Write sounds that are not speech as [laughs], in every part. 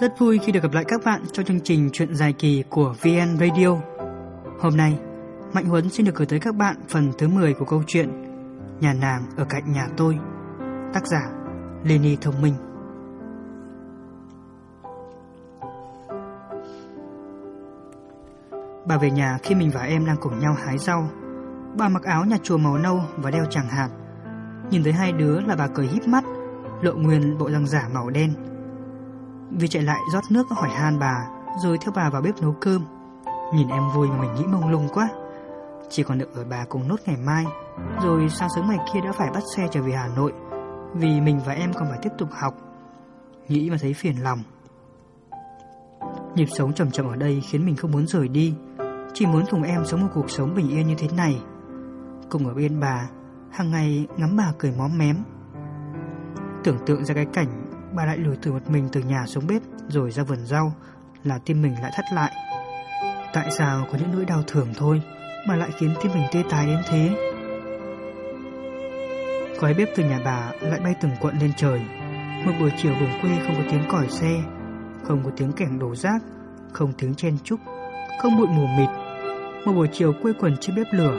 Rất vui khi được gặp lại các bạn trong chương trình Chuyện dài kỳ của VN Radio. Hôm nay, Mạnh Huấn xin được gửi tới các bạn phần thứ 10 của câu chuyện Nhà nàng ở cạnh nhà tôi. Tác giả Leni Thông Minh. Bà về nhà khi mình và em đang cùng nhau hái rau. Bà mặc áo nhà chùa màu nâu và đeo chàng hạt. Nhìn thấy hai đứa là bà cười híp mắt, lộ nguyên bộ răng giả màu đen vì chạy lại rót nước hỏi han bà, rồi theo bà vào bếp nấu cơm. Nhìn em vui mà mình nghĩ mông lung quá. Chỉ còn được ở bà cùng nốt ngày mai, rồi sáng sớm ngày kia đã phải bắt xe trở về Hà Nội, vì mình và em còn phải tiếp tục học. Nghĩ mà thấy phiền lòng. Nhịp sống chậm chậm ở đây khiến mình không muốn rời đi, chỉ muốn cùng em sống một cuộc sống bình yên như thế này. Cùng ở bên bà, hàng ngày ngắm bà cười móm mém. Tưởng tượng ra cái cảnh bà lại lùi từ một mình từ nhà xuống bếp rồi ra vườn rau là tim mình lại thắt lại. Tại sao có những nỗi đau thường thôi mà lại khiến tim mình tê tái đến thế? Khói bếp từ nhà bà lại bay từng cuộn lên trời. Một buổi chiều vùng quê không có tiếng còi xe, không có tiếng kẻng đổ rác, không tiếng chen chúc, không bụi mù mịt. Một buổi chiều quê quần trên bếp lửa,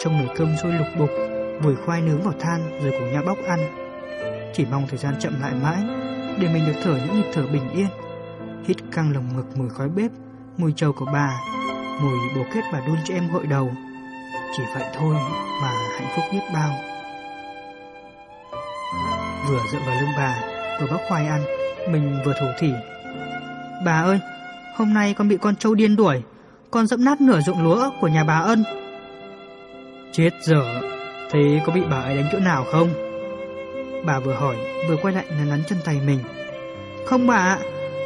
trong nồi cơm sôi lục bục, vùi khoai nướng vào than rồi cùng nhau bóc ăn. Chỉ mong thời gian chậm lại mãi để mình được thở những nhịp thở bình yên. Hít căng lồng ngực mùi khói bếp, mùi trầu của bà, mùi bồ kết bà đun cho em gội đầu. Chỉ vậy thôi mà hạnh phúc biết bao. Vừa dựa vào lưng bà, vừa bóc khoai ăn, mình vừa thủ thỉ. Bà ơi, hôm nay con bị con trâu điên đuổi, con dẫm nát nửa ruộng lúa của nhà bà Ân. Chết dở, thế có bị bà ấy đánh chỗ nào không? Bà vừa hỏi, vừa quay lại nắn nắn chân tay mình. Không bà ạ,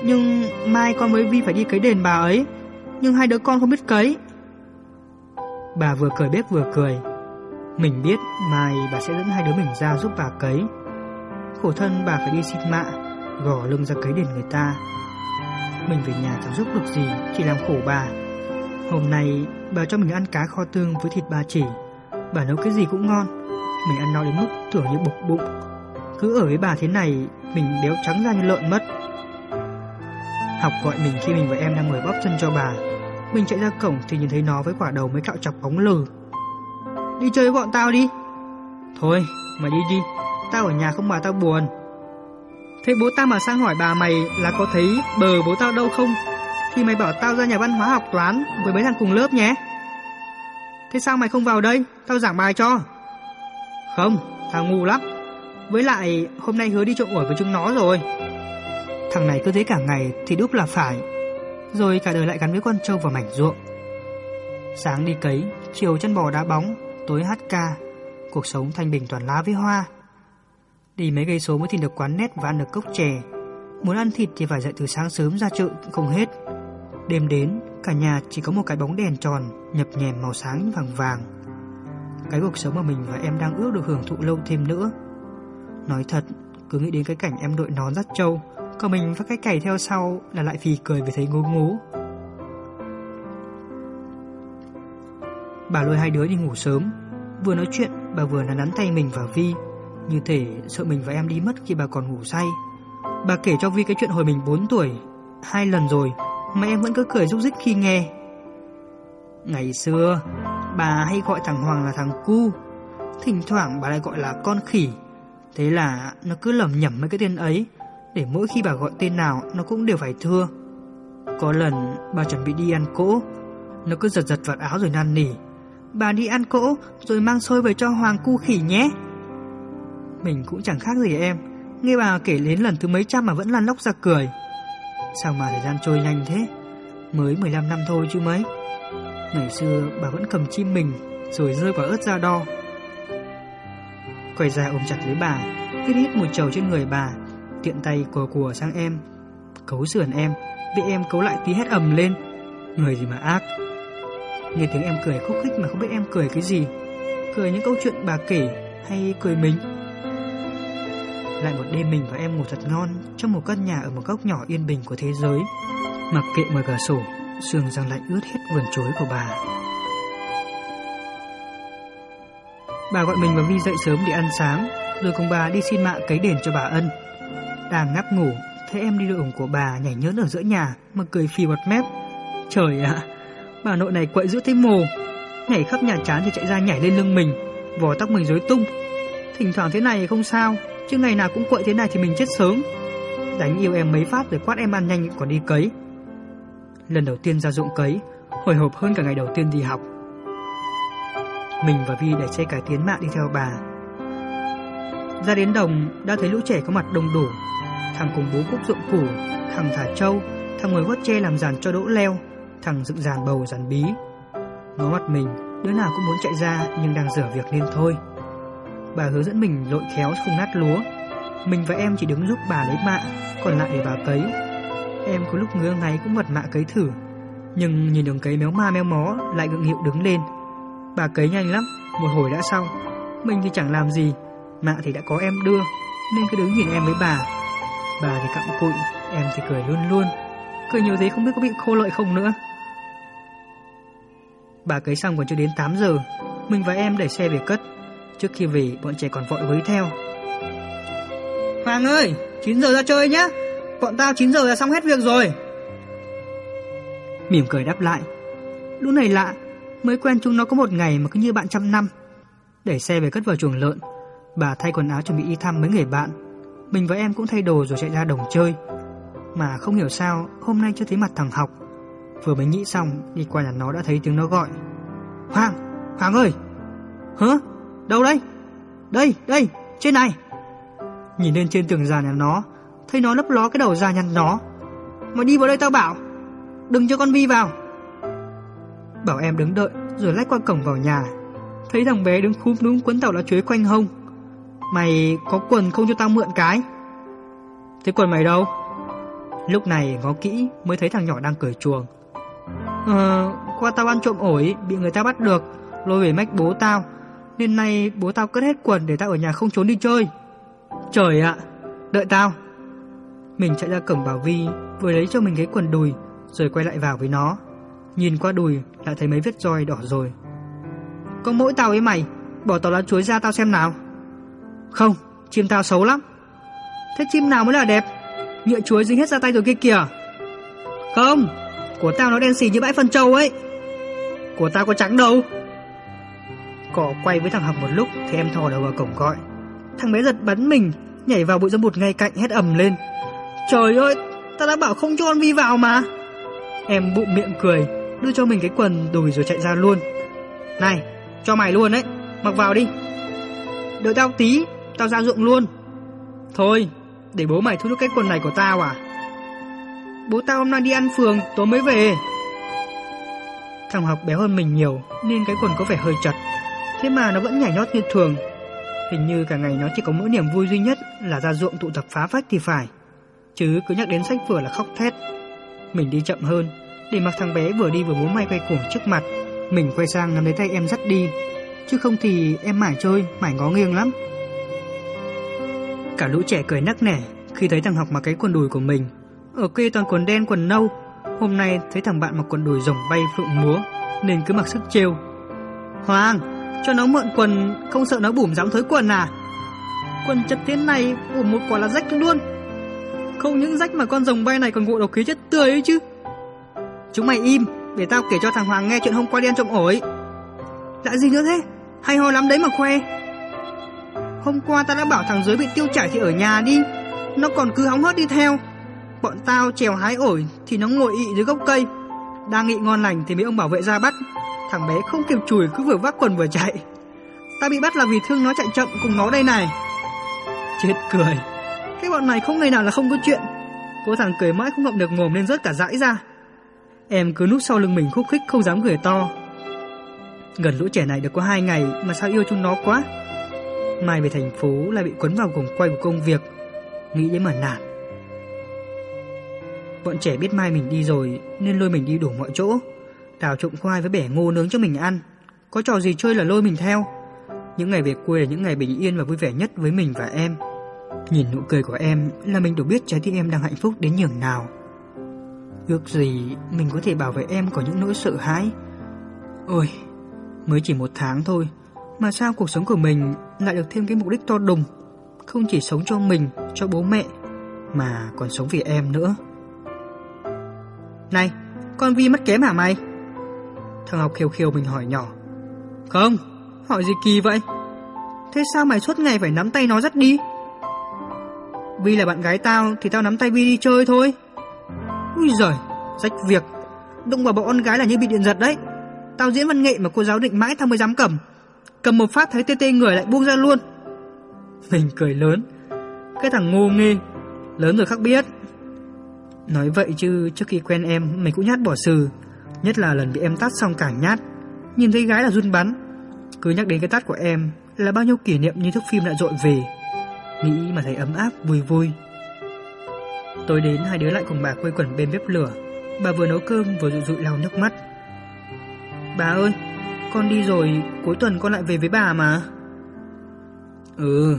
Nhưng mai con với Vi phải đi cấy đền bà ấy. Nhưng hai đứa con không biết cấy. Bà vừa cười bếp vừa cười. Mình biết mai bà sẽ dẫn hai đứa mình ra giúp bà cấy. Khổ thân bà phải đi xin mạ, Gò lưng ra cấy đền người ta. Mình về nhà chẳng giúp được gì, Chỉ làm khổ bà. Hôm nay bà cho mình ăn cá kho tương với thịt ba chỉ. Bà nấu cái gì cũng ngon. Mình ăn no đến mức tưởng như bục bụng cứ ở với bà thế này, Mình đéo trắng ra như lợn mất. Học gọi mình khi mình và em đang ngồi bóp chân cho bà. Mình chạy ra cổng thì nhìn thấy nó với quả đầu mới cạo chọc bóng lừ. Đi chơi với bọn tao đi. Thôi, mày đi đi. Tao ở nhà không bà tao buồn. Thế bố tao mà sang hỏi bà mày là có thấy bờ bố tao đâu không? Thì mày bảo tao ra nhà văn hóa học toán với mấy thằng cùng lớp nhé. Thế sao mày không vào đây? Tao giảng bài cho. Không, tao ngu lắm với lại hôm nay hứa đi trộm ổi với chúng nó rồi. Thằng này cứ thế cả ngày thì đúc là phải. Rồi cả đời lại gắn với con trâu và mảnh ruộng. Sáng đi cấy, chiều chân bò đá bóng, tối hát ca. Cuộc sống thanh bình toàn lá với hoa. Đi mấy cây số mới tìm được quán nét và ăn được cốc chè. Muốn ăn thịt thì phải dậy từ sáng sớm ra chợ không hết. Đêm đến, cả nhà chỉ có một cái bóng đèn tròn Nhập nhèm màu sáng vàng vàng. Cái cuộc sống mà mình và em đang ước được hưởng thụ lâu thêm nữa. Nói thật, cứ nghĩ đến cái cảnh em đội nón dắt trâu, còn mình phát cái cày theo sau là lại phì cười vì thấy ngố ngố. Bà lôi hai đứa đi ngủ sớm, vừa nói chuyện bà vừa nắn nắn tay mình và Vi, như thể sợ mình và em đi mất khi bà còn ngủ say. Bà kể cho Vi cái chuyện hồi mình 4 tuổi, hai lần rồi, mà em vẫn cứ cười rúc rích khi nghe. Ngày xưa, bà hay gọi thằng Hoàng là thằng cu, thỉnh thoảng bà lại gọi là con khỉ. Thế là nó cứ lầm nhầm mấy cái tên ấy, Để mỗi khi bà gọi tên nào Nó cũng đều phải thưa. Có lần bà chuẩn bị đi ăn cỗ, Nó cứ giật giật vạt áo rồi năn nỉ, Bà đi ăn cỗ Rồi mang xôi về cho hoàng cu khỉ nhé. Mình cũng chẳng khác gì em, Nghe bà kể đến lần thứ mấy trăm Mà vẫn lăn lóc ra cười. Sao mà thời gian trôi nhanh thế? Mới 15 năm thôi chứ mấy. Ngày xưa bà vẫn cầm chim mình, Rồi rơi vào ớt ra đo. Quay ra ôm chặt lấy bà, Hít hít mùi trầu trên người bà, Tiện tay của của sang em, Cấu sườn em, Bị em cấu lại tí hét ầm lên. Người gì mà ác? Nghe tiếng em cười khúc khích mà không biết em cười cái gì, Cười những câu chuyện bà kể Hay cười mình. Lại một đêm mình và em ngủ thật ngon Trong một căn nhà ở một góc nhỏ yên bình của thế giới, Mặc kệ ngoài cửa sổ Sương răng lạnh ướt hết vườn chuối của bà. Bà gọi mình và Vi dậy sớm để ăn sáng, rồi cùng bà đi xin mạ cấy đền cho bà Ân. Đang ngáp ngủ thấy em đi đường của bà nhảy nhớt ở giữa nhà mà cười phì bọt mép. Trời ạ, bà nội này quậy giữa thấy mồ, nhảy khắp nhà chán thì chạy ra nhảy lên lưng mình, vò tóc mình rối tung. Thỉnh thoảng thế này không sao, chứ ngày nào cũng quậy thế này thì mình chết sớm. Đánh yêu em mấy phát rồi quát em ăn nhanh còn đi cấy. Lần đầu tiên ra ruộng cấy, hồi hộp hơn cả ngày đầu tiên đi học. Mình và Vi đẩy xe cải tiến mạng đi theo bà. Ra đến đồng đã thấy lũ trẻ có mặt đông đủ. Thằng cùng bố cúc ruộng củ, thằng thả trâu, thằng ngồi vót tre làm giàn cho đỗ leo, thằng dựng giàn bầu giàn bí. Nó mặt mình, đứa nào cũng muốn chạy ra nhưng đang dở việc nên thôi. Bà hướng dẫn mình lội khéo không nát lúa. Mình và em chỉ đứng giúp bà lấy mạ, còn lại để bà cấy. Em có lúc ngứa ngáy cũng vật mạ cấy thử, nhưng nhìn đường cấy méo ma méo mó lại gượng nghịu đứng lên. Bà cấy nhanh lắm, một hồi đã xong. Mình thì chẳng làm gì, mạ thì đã có em đưa, nên cứ đứng nhìn em với bà. Bà thì cặm cụi, em thì cười luôn luôn. Cười nhiều thế không biết có bị khô lợi không nữa. Bà cấy xong còn chưa đến 8 giờ, mình và em đẩy xe về cất. Trước khi về, bọn trẻ còn vội với theo. Hoàng ơi, 9 giờ ra chơi nhá. Bọn tao 9 giờ là xong hết việc rồi. Mỉm cười đáp lại. Lũ này lạ, mới quen chúng nó có một ngày mà cứ như bạn trăm năm. Đẩy xe về cất vào chuồng lợn, bà thay quần áo chuẩn bị đi thăm mấy người bạn. Mình và em cũng thay đồ rồi chạy ra đồng chơi. Mà không hiểu sao, hôm nay chưa thấy mặt thằng học. Vừa mới nghĩ xong, đi qua nhà nó đã thấy tiếng nó gọi. Hoàng, Hoàng ơi! Hả? Đâu đây? Đây, đây, trên này! Nhìn lên trên tường già nhà nó, thấy nó lấp ló cái đầu ra nhăn nó. Mà đi vào đây tao bảo, đừng cho con Vi vào. Bảo em đứng đợi rồi lách qua cổng vào nhà. Thấy thằng bé đứng khúm núm quấn tàu lá chuối quanh hông. Mày có quần không cho tao mượn cái? Thế quần mày đâu? Lúc này ngó kỹ mới thấy thằng nhỏ đang cởi chuồng. Ờ, qua tao ăn trộm ổi bị người ta bắt được, lôi về mách bố tao. Nên nay bố tao cất hết quần để tao ở nhà không trốn đi chơi. Trời ạ, đợi tao. Mình chạy ra cổng bảo Vi, vừa lấy cho mình cái quần đùi, rồi quay lại vào với nó. Nhìn qua đùi lại thấy mấy vết roi đỏ rồi. Có mỗi tao với mày, bỏ tao lá chuối ra tao xem nào. Không, chim tao xấu lắm. Thế chim nào mới là đẹp? Nhựa chuối dính hết ra tay rồi kia kìa. Không, của tao nó đen xì như bãi phân trâu ấy. Của tao có trắng đâu. Cỏ quay với thằng học một lúc thì em thò đầu vào cổng gọi. Thằng bé giật bắn mình, nhảy vào bụi rậm bụt ngay cạnh hét ầm lên. Trời ơi, tao đã bảo không cho con Vi vào mà. Em bụng miệng cười, đưa cho mình cái quần đùi rồi chạy ra luôn. Này, cho mày luôn đấy, mặc vào đi. Đợi tao tí, tao ra ruộng luôn. Thôi, để bố mày thu được cái quần này của tao à? Bố tao hôm nay đi ăn phường, tối mới về. Thằng học béo hơn mình nhiều, nên cái quần có vẻ hơi chật. Thế mà nó vẫn nhảy nhót như thường. Hình như cả ngày nó chỉ có mỗi niềm vui duy nhất là ra ruộng tụ tập phá phách thì phải. Chứ cứ nhắc đến sách vở là khóc thét. Mình đi chậm hơn, để mặc thằng bé vừa đi vừa muốn may quay cuồng trước mặt. Mình quay sang nắm lấy tay em dắt đi, chứ không thì em mải chơi, mải ngó nghiêng lắm. Cả lũ trẻ cười nắc nẻ khi thấy thằng học mặc cái quần đùi của mình. Ở quê toàn quần đen quần nâu, hôm nay thấy thằng bạn mặc quần đùi rồng bay phượng múa nên cứ mặc sức trêu. Hoàng, cho nó mượn quần không sợ nó bủm dám thối quần à? Quần chất thế này bủm một quả là rách luôn. Không những rách mà con rồng bay này còn ngộ độc khí chất tươi ấy chứ. Chúng mày im, để tao kể cho thằng Hoàng nghe chuyện hôm qua đi ăn trộm ổi. Lại gì nữa thế? Hay ho lắm đấy mà khoe. Hôm qua tao đã bảo thằng dưới bị tiêu chảy thì ở nhà đi. Nó còn cứ hóng hớt đi theo. Bọn tao trèo hái ổi thì nó ngồi ị dưới gốc cây. Đang nghị ngon lành thì bị ông bảo vệ ra bắt. Thằng bé không kịp chùi cứ vừa vác quần vừa chạy. Ta bị bắt là vì thương nó chạy chậm cùng nó đây này. Chết cười. Cái bọn này không ngày nào là không có chuyện. Cô thằng cười mãi không ngậm được mồm nên rớt cả dãi ra. Em cứ núp sau lưng mình khúc khích không dám cười to. Gần lũ trẻ này được có hai ngày mà sao yêu chúng nó quá. Mai về thành phố lại bị quấn vào vòng quay của công việc. Nghĩ đến mà nản. Bọn trẻ biết mai mình đi rồi nên lôi mình đi đủ mọi chỗ. Đào trộm khoai với bẻ ngô nướng cho mình ăn. Có trò gì chơi là lôi mình theo. Những ngày về quê là những ngày bình yên và vui vẻ nhất với mình và em. Nhìn nụ cười của em là mình đủ biết trái tim em đang hạnh phúc đến nhường nào. Ước gì mình có thể bảo vệ em khỏi những nỗi sợ hãi. Ôi, mới chỉ một tháng thôi, mà sao cuộc sống của mình lại được thêm cái mục đích to đùng. Không chỉ sống cho mình, cho bố mẹ, Mà còn sống vì em nữa. Này Con Vi mất kém hả mày? Thằng Ngọc khiêu khiêu mình hỏi nhỏ. Không Hỏi gì kỳ vậy? Thế sao mày suốt ngày phải nắm tay nó dắt đi? Vi là bạn gái tao Thì tao nắm tay Vi đi chơi thôi. Úi giời, Rách việc. Đụng vào bọn con gái là như bị điện giật đấy. Tao diễn văn nghệ mà cô giáo định mãi tao mới dám cầm. Cầm một phát thấy tê tê người lại buông ra luôn. Mình cười lớn. Cái thằng ngu nghê, Lớn rồi khác biết. Nói vậy chứ trước khi quen em, Mình cũng nhát bỏ sừ. Nhất là lần bị em tát xong cả nhát. Nhìn thấy gái là run bắn. Cứ nhắc đến cái tát của em Là bao nhiêu kỷ niệm như thước phim lại dội về. Nghĩ mà thấy ấm áp, vui vui. Tối đến hai đứa lại cùng bà quây quần bên bếp lửa. Bà vừa nấu cơm vừa dụ dụi lau nước mắt. Bà ơi, Con đi rồi, cuối tuần con lại về với bà mà. Ừ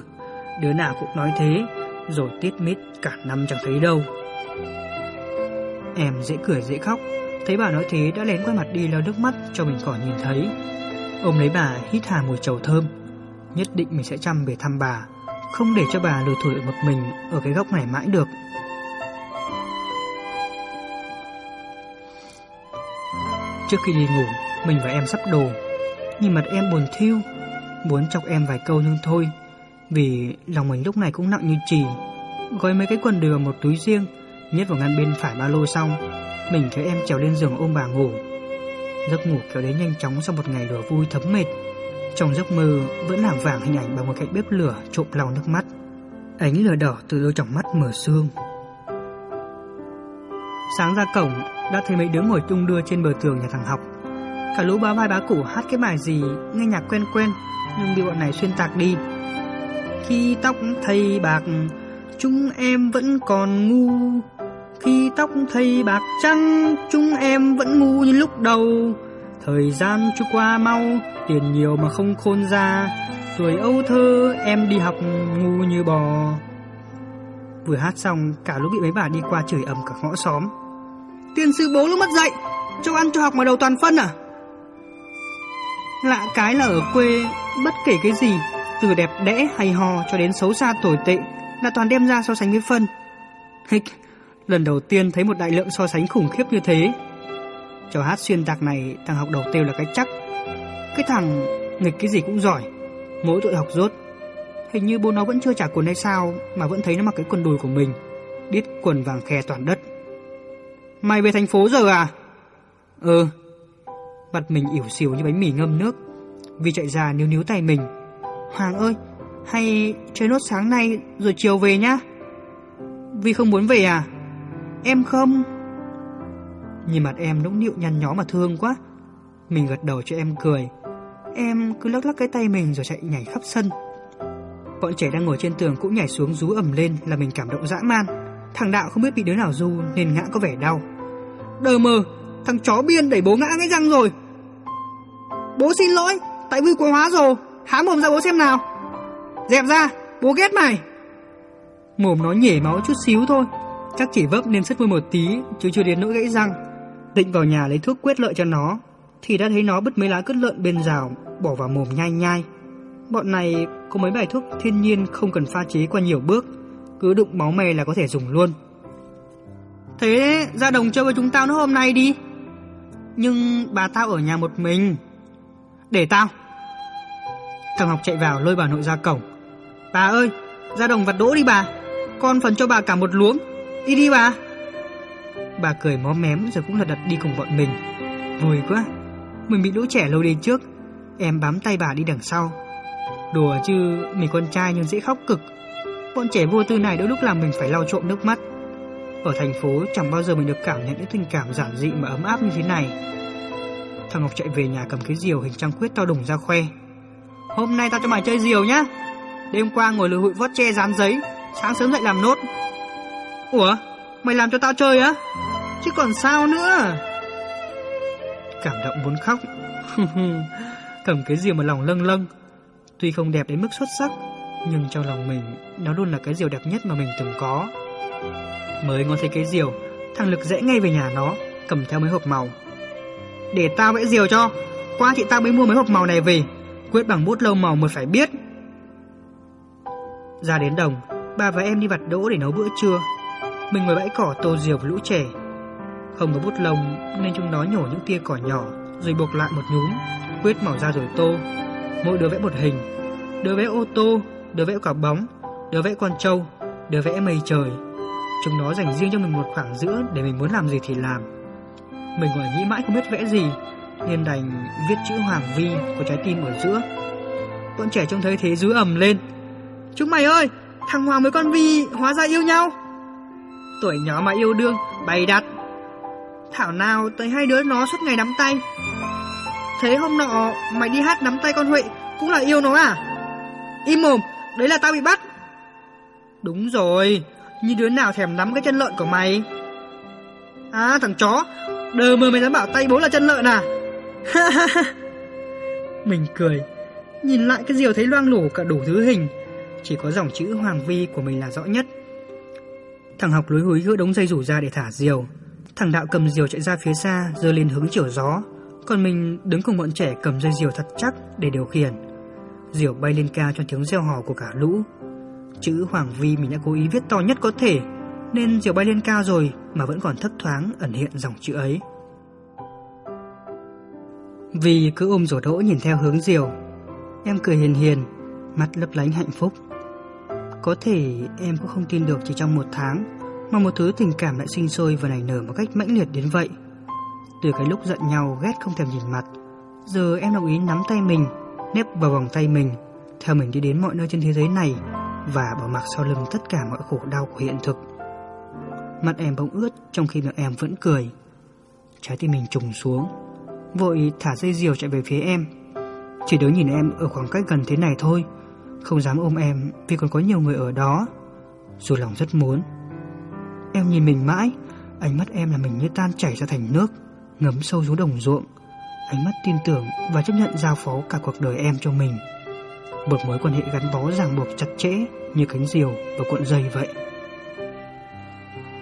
Đứa nào cũng nói thế, Rồi tiết mít cả năm chẳng thấy đâu. Em dễ cười dễ khóc, Thấy bà nói thế đã lén qua mặt đi lau nước mắt cho mình khỏi nhìn thấy. Ôm lấy bà hít hà mùi trầu thơm, Nhất định mình sẽ chăm về thăm bà, Không để cho bà lùi thủi một mình Ở cái góc này mãi được. Trước khi đi ngủ, Mình và em sắp đồ. Nhìn mặt em buồn thiêu, Muốn chọc em vài câu nhưng thôi, Vì lòng mình lúc này cũng nặng như chì. Gói mấy cái quần đều vào một túi riêng, Nhét vào ngăn bên phải ba lô xong, Mình thấy em trèo lên giường ôm bà ngủ. Giấc ngủ kéo đến nhanh chóng sau một ngày lửa vui thấm mệt. Trong giấc mơ vẫn lảng vảng hình ảnh bà ngồi cạnh bếp lửa trộm lau nước mắt. Ánh lửa đỏ từ đôi tròng mắt mở sương. Sáng ra cổng, đã thấy mấy đứa ngồi tung đưa trên bờ tường nhà thằng học. Cả lũ bá vai bá củ hát cái bài gì, nghe nhạc quen quen, Nhưng bị bọn này xuyên tạc đi. Khi tóc thầy bạc, Chúng em vẫn còn ngu. Khi tóc thầy bạc trắng, Chúng em vẫn ngu như lúc đầu. Thời gian trôi qua mau, Tiền nhiều mà không khôn ra. Tuổi âu thơ, em đi học ngu như bò. Vừa hát xong, Cả lúc bị mấy bà đi qua chửi ầm cả ngõ xóm. Tiền sư bố lúc mất dạy, Cho ăn cho học mà đầu toàn phân à? Lạ cái là ở quê Bất kể cái gì Từ đẹp đẽ hay hò cho đến xấu xa tồi tệ Là toàn đem ra so sánh với phân. Hịch Lần đầu tiên thấy một đại lượng so sánh khủng khiếp như thế. Trò hát xuyên tạc này Thằng học đầu tiêu là cái chắc. Cái thằng nghịch cái gì cũng giỏi Mỗi tội học rốt. Hình như bố nó vẫn chưa trả quần hay sao Mà vẫn thấy nó mặc cái quần đùi của mình Đít quần vàng khe toàn đất. Mày về thành phố giờ à? Ừ. Mặt mình ỉu xìu như bánh mì ngâm nước. Vì chạy ra níu níu tay mình. Hoàng ơi, hay chơi nốt sáng nay rồi chiều về nhá. Vì không muốn về à? Em không. Nhìn mặt em nũng nịu nhăn nhó mà thương quá. Mình gật đầu cho em cười. Em cứ lắc lắc cái tay mình rồi chạy nhảy khắp sân. Bọn trẻ đang ngồi trên tường cũng nhảy xuống rú ẩm lên là mình cảm động dã man. Thằng Đạo không biết bị đứa nào du nên ngã có vẻ đau. Đờ mờ, thằng chó biên đẩy bố ngã cái răng rồi. Bố xin lỗi, tại vui quá hóa rồi, há mồm ra bố xem nào. Dẹp ra, bố ghét mày. Mồm nó nhể máu chút xíu thôi, chắc chỉ vấp nên sứt môi một tí chứ chưa đến nỗi gãy răng. Định vào nhà lấy thuốc quyết lợi cho nó, thì đã thấy nó bứt mấy lá cứt lợn bên rào, bỏ vào mồm nhai nhai. Bọn này có mấy bài thuốc thiên nhiên không cần pha chế qua nhiều bước, cứ đụng máu me là có thể dùng luôn. Thế, ra đồng chơi với chúng tao nữa hôm nay đi. Nhưng bà tao ở nhà một mình. Để tao. Thằng học chạy vào lôi bà nội ra cổng. Bà ơi, ra đồng vặt đỗ đi bà. Con phần cho bà cả một luống. Đi đi bà. Bà cười mó mém rồi cũng là đặt đi cùng bọn mình. Vui quá. Mình bị lũ trẻ lâu đi trước. Em bám tay bà đi đằng sau. Đùa chứ mình con trai nhưng dễ khóc cực. Bọn trẻ vô tư này đôi lúc làm mình phải lau trộm nước mắt ở thành phố chẳng bao giờ mình được cảm nhận những tình cảm giản dị mà ấm áp như thế này. Thằng Ngọc chạy về nhà cầm cái diều hình trăng khuyết to đùng ra khoe. Hôm nay tao cho mày chơi diều nhá. Đêm qua ngồi lừa hụi vót tre dán giấy, sáng sớm dậy làm nốt. Ủa, mày làm cho tao chơi á? Chứ còn sao nữa? Cảm động muốn khóc. [laughs] cầm cái diều mà lòng lâng lâng. Tuy không đẹp đến mức xuất sắc, nhưng trong lòng mình nó luôn là cái diều đẹp nhất mà mình từng có. Mới ngó thấy cái diều Thằng Lực dễ ngay về nhà nó Cầm theo mấy hộp màu Để tao vẽ diều cho Qua chị tao mới mua mấy hộp màu này về Quyết bằng bút lâu màu mới phải biết Ra đến đồng ba và em đi vặt đỗ để nấu bữa trưa Mình ngồi bãi cỏ tô diều với lũ trẻ. Không có bút lông nên chúng nó nhổ những tia cỏ nhỏ rồi buộc lại một nhúm, quyết màu ra rồi tô. Mỗi đứa vẽ một hình, đứa vẽ ô tô, đứa vẽ quả bóng, đứa vẽ con trâu, đứa vẽ mây trời. Chúng nó dành riêng cho mình một khoảng giữa để mình muốn làm gì thì làm. Mình ngồi nghĩ mãi không biết vẽ gì, nên đành viết chữ Hoàng Vi có trái tim ở giữa. Bọn trẻ trông thấy thế rú ầm lên. Chúng mày ơi, thằng Hoàng với con Vi hóa ra yêu nhau. Tuổi nhỏ mà yêu đương, bày đặt. Thảo nào tới hai đứa nó suốt ngày nắm tay. Thế hôm nọ mày đi hát nắm tay con Huệ cũng là yêu nó à? Im mồm, đấy là tao bị bắt. Đúng rồi, như đứa nào thèm nắm cái chân lợn của mày. À thằng chó, đờ mơ mày dám bảo tay bố là chân lợn à? [laughs] Mình cười, nhìn lại cái diều thấy loang lổ cả đủ thứ hình, chỉ có dòng chữ Hoàng Vi của mình là rõ nhất. Thằng học lối húi gỡ đống dây rủ ra để thả diều. Thằng đạo cầm diều chạy ra phía xa, giơ lên hướng chiều gió, còn mình đứng cùng bọn trẻ cầm dây diều thật chắc để điều khiển. Diều bay lên cao cho tiếng reo hò của cả lũ. Chữ Hoàng Vi mình đã cố ý viết to nhất có thể, nên diều bay lên cao rồi mà vẫn còn thấp thoáng ẩn hiện dòng chữ ấy. Vì cứ ôm rổ đỗ nhìn theo hướng diều, em cười hiền hiền, mắt lấp lánh hạnh phúc. Có thể em cũng không tin được chỉ trong một tháng mà một thứ tình cảm lại sinh sôi và nảy nở một cách mãnh liệt đến vậy. Từ cái lúc giận nhau ghét không thèm nhìn mặt, giờ em đồng ý nắm tay mình, nếp vào vòng tay mình, theo mình đi đến mọi nơi trên thế giới này và bỏ mặc sau lưng tất cả mọi khổ đau của hiện thực. Mặt em bỗng ướt trong khi miệng em vẫn cười. Trái tim mình trùng xuống, vội thả dây diều chạy về phía em. Chỉ đứng nhìn em ở khoảng cách gần thế này thôi, không dám ôm em vì còn có nhiều người ở đó. Dù lòng rất muốn. Em nhìn mình mãi, ánh mắt em là mình như tan chảy ra thành nước, ngấm sâu xuống đồng ruộng. Ánh mắt tin tưởng và chấp nhận giao phó cả cuộc đời em cho mình. Một mối quan hệ gắn bó ràng buộc chặt chẽ như cánh diều và cuộn dây vậy.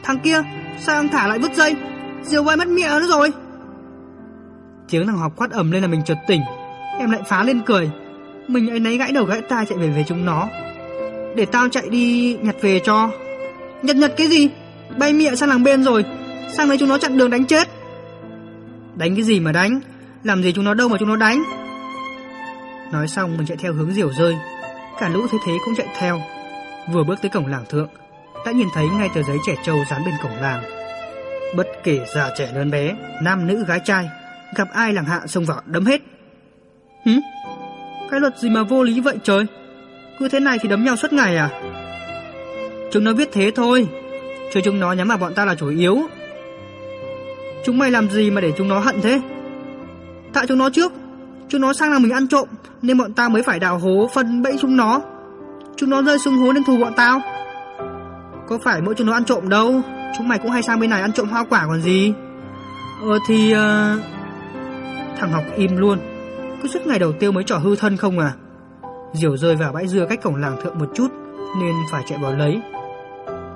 Thằng kia, sao ông thả lại vứt dây? Diều bay mất mẹ nó rồi. Tiếng thằng học quát ầm lên là mình chợt tỉnh. Em lại phá lên cười. Mình ấy nấy gãy đầu gãy tai chạy về về chúng nó. Để tao chạy đi nhặt về cho. Nhặt nhặt cái gì? Bay mẹ sang làng bên rồi. Sang đấy chúng nó chặn đường đánh chết. Đánh cái gì mà đánh? Làm gì chúng nó đâu mà chúng nó đánh? Nói xong mình chạy theo hướng diều rơi. Cả lũ thấy thế cũng chạy theo. Vừa bước tới cổng làng thượng, đã nhìn thấy ngay tờ giấy trẻ trâu dán bên cổng làng. Bất kể già trẻ lớn bé, nam nữ gái trai, gặp ai làng hạ xông vào đấm hết. Hứ? Cái luật gì mà vô lý vậy trời? Cứ thế này thì đấm nhau suốt ngày à? Chúng nó viết thế thôi, chứ chúng nó nhắm vào bọn ta là chủ yếu. Chúng mày làm gì mà để chúng nó hận thế? Tại chúng nó trước, chúng nó sang là mình ăn trộm, nên bọn ta mới phải đào hố phân bẫy chúng nó. Chúng nó rơi xuống hố nên thù bọn tao. Có phải mỗi chúng nó ăn trộm đâu, chúng mày cũng hay sang bên này ăn trộm hoa quả còn gì. Ờ thì... Uh... Thằng học im luôn, cứ suốt ngày đầu tiêu mới trò hư thân không à. Diều rơi vào bãi dưa cách cổng làng thượng một chút, nên phải chạy vào lấy.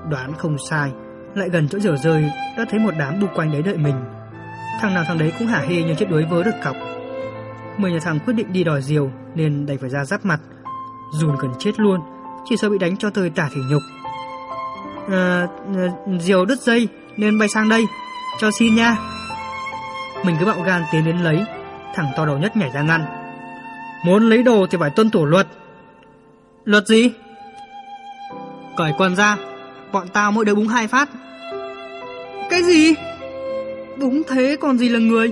Đoán không sai, lại gần chỗ diều rơi đã thấy một đám bu quanh đấy đợi mình. Thằng nào thằng đấy cũng hả hê như chiếc đuối vớ được cọc. Mười nhà thằng quyết định đi đòi diều nên đành phải ra giáp mặt. Dùn gần chết luôn, chỉ sợ bị đánh cho tơi tả thể nhục. À, à, diều đứt dây nên bay sang đây, cho xin nha. Mình cứ bạo gan tiến đến lấy, thằng to đầu nhất nhảy ra ngăn. Muốn lấy đồ thì phải tuân thủ luật. Luật gì? Cởi quần ra, bọn tao mỗi đứa búng hai phát. Cái gì? Búng thế còn gì là người?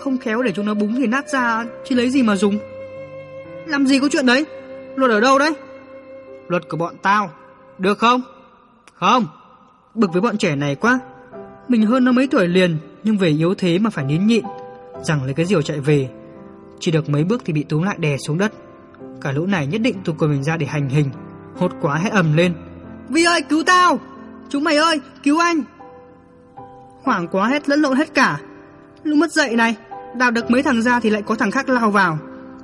Không khéo để chúng nó búng thì nát ra Chứ lấy gì mà dùng. Làm gì có chuyện đấy? Luật ở đâu đấy? Luật của bọn tao. Được không? Không. Bực với bọn trẻ này quá. Mình hơn nó mấy tuổi liền Nhưng về yếu thế mà phải nín nhịn. Rằng lấy cái diều chạy về? Chỉ được mấy bước thì bị túm lại đè xuống đất. Cả lũ này nhất định tụt quần mình ra để hành hình. Hốt quá hét ầm lên. Vi ơi cứu tao! Chúng mày ơi cứu anh! Hoảng quá hết lẫn lộn hết cả. Lũ mất dậy này Đào được mấy thằng ra thì lại có thằng khác lao vào.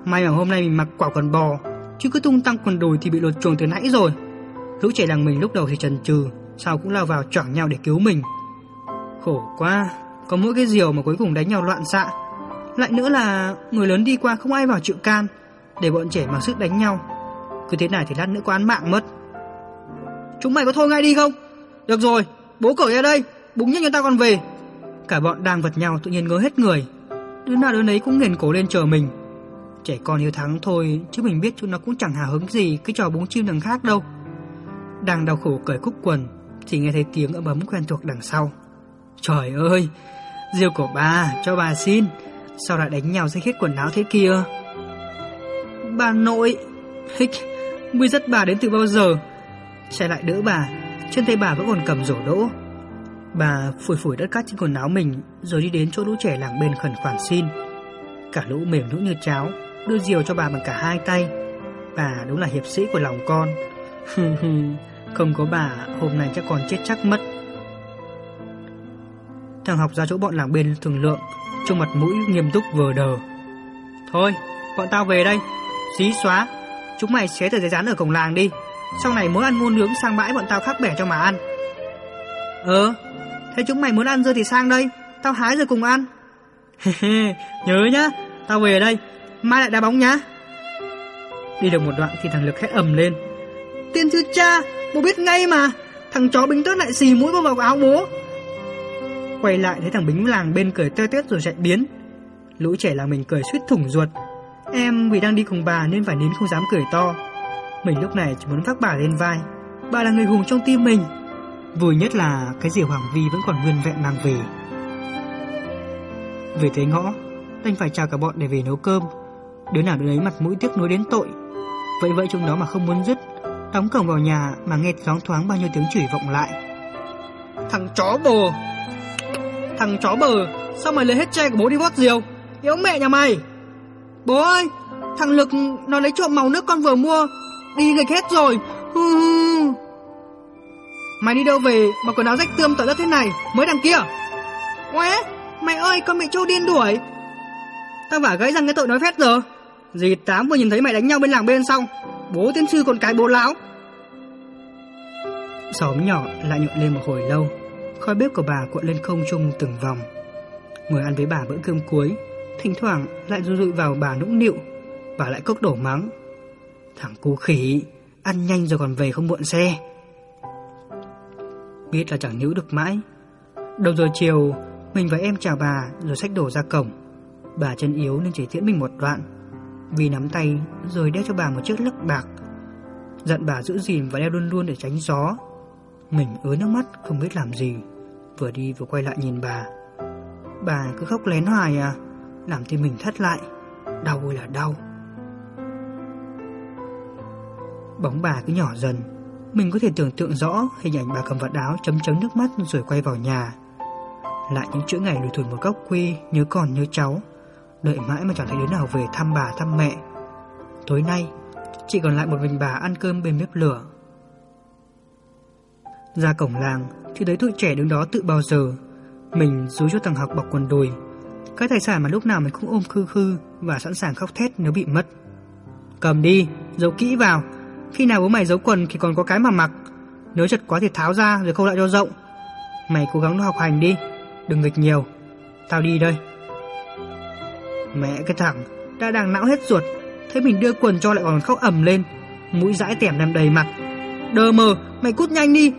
May mà hôm nay mình mặc quả quần bò Chứ cứ tung tăng quần đùi thì bị lột chuồng từ nãy rồi. Lũ trẻ làng mình lúc đầu thì trần trừ, Sau cũng lao vào choảng nhau để cứu mình. Khổ quá Có mỗi cái diều mà cuối cùng đánh nhau loạn xạ. Lại nữa là người lớn đi qua không ai vào chịu can Để bọn trẻ mặc sức đánh nhau. Cứ thế này thì lát nữa có án mạng mất. Chúng mày có thôi ngay đi không? Được rồi bố cởi ra đây, búng nhất người ta còn về. Cả bọn đang vật nhau tự nhiên ngớ hết người. Đứa nào đứa nấy cũng nghiền cổ lên chờ mình. Trẻ con yêu thắng thôi, chứ mình biết chúng nó cũng chẳng hào hứng gì cái trò búng chim đằng khác đâu. Đang đau khổ cởi cúc quần, thì nghe thấy tiếng ấm ấm quen thuộc đằng sau. Trời ơi, Diêu của bà, cho bà xin. Sao lại đánh nhau dây hết quần áo thế kia? Bà nội, hích, nguy dắt bà đến từ bao giờ? Chạy lại đỡ bà, trên tay bà vẫn còn cầm rổ đỗ. Bà phủi phủi đất cát trên quần áo mình rồi đi đến chỗ lũ trẻ làng bên khẩn khoản xin. Cả lũ mềm nhũn như cháo, đưa diều cho bà bằng cả hai tay. Bà đúng là hiệp sĩ của lòng con. Không có bà, hôm nay chắc còn chết chắc mất. Thằng học ra chỗ bọn làng bên thường lượng, trông mặt mũi nghiêm túc vờ đờ. Thôi, bọn tao về đây. Xí xóa, chúng mày xé tờ giấy dán ở cổng làng đi. Sau này muốn ăn ngôn nướng sang bãi bọn tao khắc bẻ cho mà ăn. Ờ, thế chúng mày muốn ăn dưa thì sang đây, tao hái rồi cùng ăn. Nhớ nhá, tao về đây, mai lại đá bóng nhá. Đi được một đoạn thì thằng Lực hét ầm lên. Tiên sư cha, bố biết ngay mà, thằng chó bính tớt lại xì mũi vào vào áo bố. Quay lại thấy thằng bính làng bên cười tê tét rồi chạy biến. Lũ trẻ làng mình cười suýt thủng ruột. Em vì đang đi cùng bà nên phải nín không dám cười to. Mình lúc này chỉ muốn vác bà lên vai. Bà là người hùng trong tim mình. Vui nhất là cái diều Hoàng Vi vẫn còn nguyên vẹn mang về. Về tới ngõ, đành phải chào cả bọn để về nấu cơm. Đứa nào đứa ấy mặt mũi tiếc nuối đến tội. Vậy vậy chúng nó mà không muốn dứt, đóng cổng vào nhà mà nghe thoáng thoáng bao nhiêu tiếng chửi vọng lại. Thằng chó bồ! Thằng chó bờ, sao mày lấy hết tre của bố đi vót diều? Yếu mẹ nhà mày! Bố ơi, thằng Lực nó lấy trộm màu nước con vừa mua, đi nghịch hết rồi. Hư hư. Mày đi đâu về mà quần áo rách tươm tội đất thế này, mới đằng kia. Ué, mày ơi, con bị trâu điên đuổi. Tao vả gãy răng cái tội nói phét giờ. Dì Tám vừa nhìn thấy mày đánh nhau bên làng bên xong, bố tiên sư còn cái bố lão. Xóm nhỏ lại nhộn lên một hồi lâu, khói bếp của bà cuộn lên không trung từng vòng. Ngồi ăn với bà bữa cơm cuối, thỉnh thoảng lại rụi rụi vào bà nũng nịu, bà lại cốc đổ mắng. Thằng cu khỉ, ăn nhanh rồi còn về không muộn xe. Biết là chẳng níu được mãi. Đầu giờ chiều, mình và em chào bà rồi xách đồ ra cổng. Bà chân yếu nên chỉ tiễn mình một đoạn. Vì nắm tay rồi đeo cho bà một chiếc lắc bạc. Dặn bà giữ gìn và đeo luôn luôn để tránh gió. Mình ứa nước mắt không biết làm gì. Vừa đi vừa quay lại nhìn bà. Bà cứ khóc lén hoài à, làm tim mình thắt lại. Đau ơi là đau. Bóng bà cứ nhỏ dần mình có thể tưởng tượng rõ hình ảnh bà cầm vạt áo chấm chấm nước mắt rồi quay vào nhà. Lại những chuỗi ngày lùi thủi một góc quê Nhớ con nhớ cháu. Đợi mãi mà chẳng thấy đứa nào về thăm bà thăm mẹ. Tối nay Chỉ còn lại một mình bà ăn cơm bên bếp lửa. Ra cổng làng Thì thấy tụi trẻ đứng đó tự bao giờ. Mình rúi cho thằng học bọc quần đùi. Cái tài sản mà lúc nào mình cũng ôm khư khư Và sẵn sàng khóc thét nếu bị mất. Cầm đi, giấu kỹ vào khi nào bố mày giấu quần thì còn có cái mà mặc. Nếu chật quá thì tháo ra rồi khâu lại cho rộng. Mày cố gắng học hành đi, Đừng nghịch nhiều. Tao đi đây. Mẹ cái thằng, Đã đang não hết ruột, Thấy mình đưa quần cho lại còn khóc ẩm lên, Mũi dãi tẻm làm đầy mặt. Đờ mờ mày cút nhanh đi,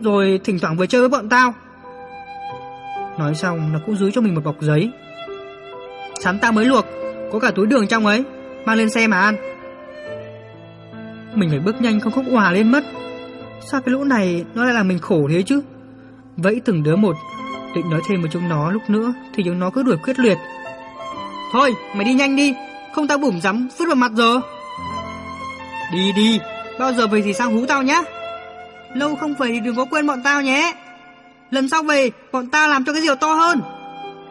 Rồi thỉnh thoảng về chơi với bọn tao. Nói xong, nó cũng dúi cho mình một bọc giấy. Sắn tao mới luộc, Có cả túi đường trong ấy, Mang lên xe mà ăn mình phải bước nhanh không khóc hòa lên mất. Sao cái lũ này nó lại làm mình khổ thế chứ? Vẫy từng đứa một, Định nói thêm với chúng nó lúc nữa Thì chúng nó cứ đuổi quyết liệt. Thôi, mày đi nhanh đi, Không tao bủm dám vứt vào mặt giờ. Đi đi, Bao giờ về thì sang hú tao nhá. Lâu không về thì đừng có quên bọn tao nhé. Lần sau về, Bọn tao làm cho cái diều to hơn?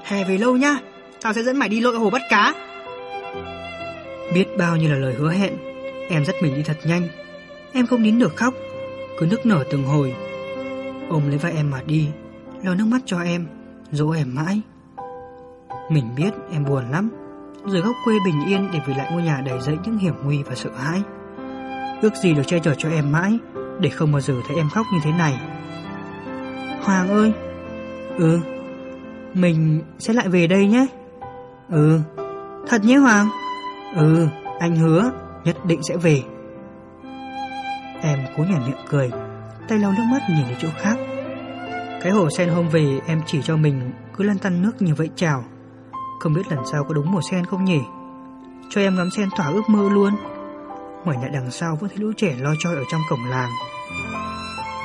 Hè về lâu nhá, Tao sẽ dẫn mày đi lội hồ bắt cá. Biết bao nhiêu là lời hứa hẹn Em dắt mình đi thật nhanh. Em không nín được khóc, Cứ nức nở từng hồi. Ôm lấy vai em mà đi Lau nước mắt cho em, Dỗ em mãi. Mình biết em buồn lắm, Rời góc quê bình yên để về lại ngôi nhà đầy dẫy những hiểm nguy và sợ hãi. Ước gì được che chở cho em mãi, Để không bao giờ thấy em khóc như thế này. Hoàng ơi! Ừ Mình sẽ lại về đây nhé. Ừ Thật nhé Hoàng. Ừ anh hứa nhất định sẽ về. Em cố nhả miệng cười, tay lau nước mắt nhìn đến chỗ khác. Cái hồ sen hôm về em chỉ cho mình cứ lăn tăn nước như vậy chào. Không biết lần sau có đúng mùa sen không nhỉ? Cho em ngắm sen thỏa ước mơ luôn. Ngoài nhà đằng sau vẫn thấy lũ trẻ lo choi ở trong cổng làng.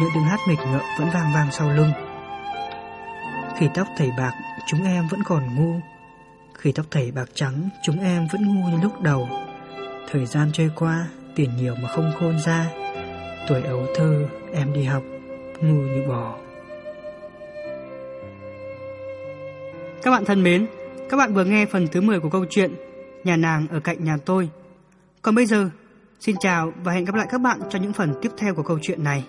Những tiếng hát nghịch ngợm vẫn vang vang sau lưng. Khi tóc thầy bạc, chúng em vẫn còn ngu. Khi tóc thầy bạc trắng, chúng em vẫn ngu như lúc đầu. Thời gian trôi qua, tiền nhiều mà không khôn ra. Tuổi ấu thơ, em đi học, ngu như bò. Các bạn thân mến, các bạn vừa nghe phần thứ 10 của câu chuyện Nhà nàng ở cạnh nhà tôi. Còn bây giờ, xin chào và hẹn gặp lại các bạn cho những phần tiếp theo của câu chuyện này.